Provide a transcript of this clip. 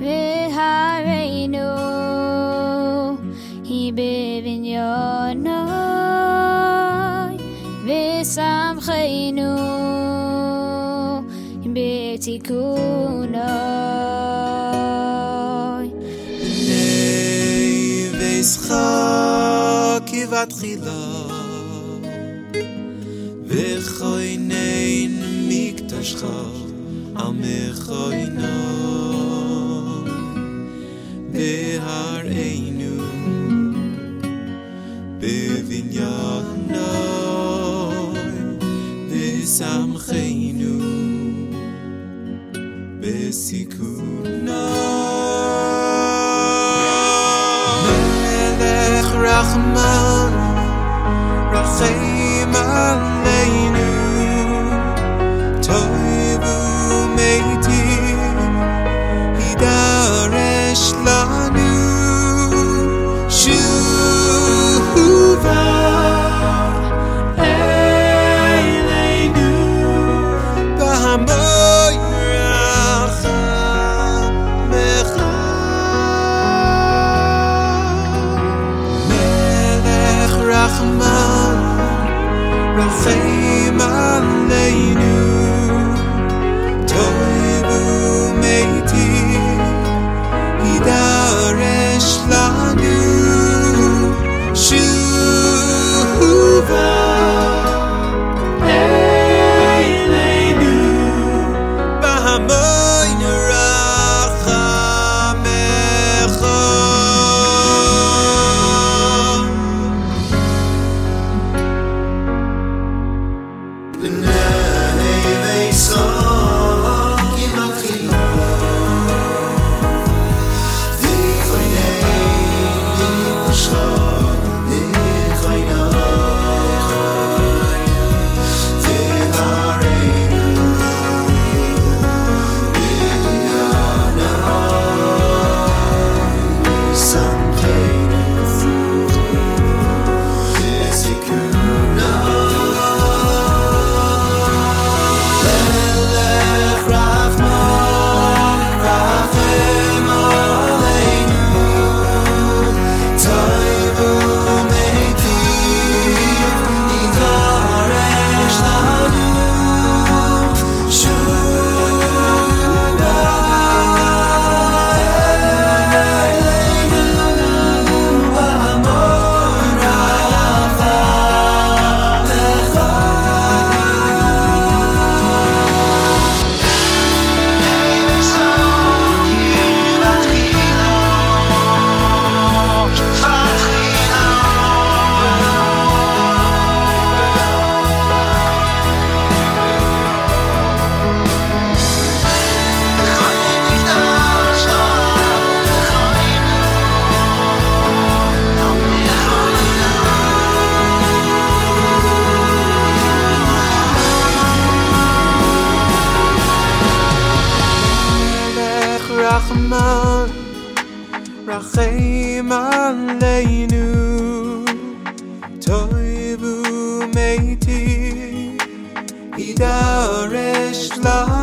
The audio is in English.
v'hareinu hi b'vinyono v'samcheinu b'tikuno vatkhila ve khoynein miktashcha am khoyna ve har einu be vinyana ve sam khaynu be sikuna melech rachman rachem rachem aleinu toivu meiti hidaresh lanu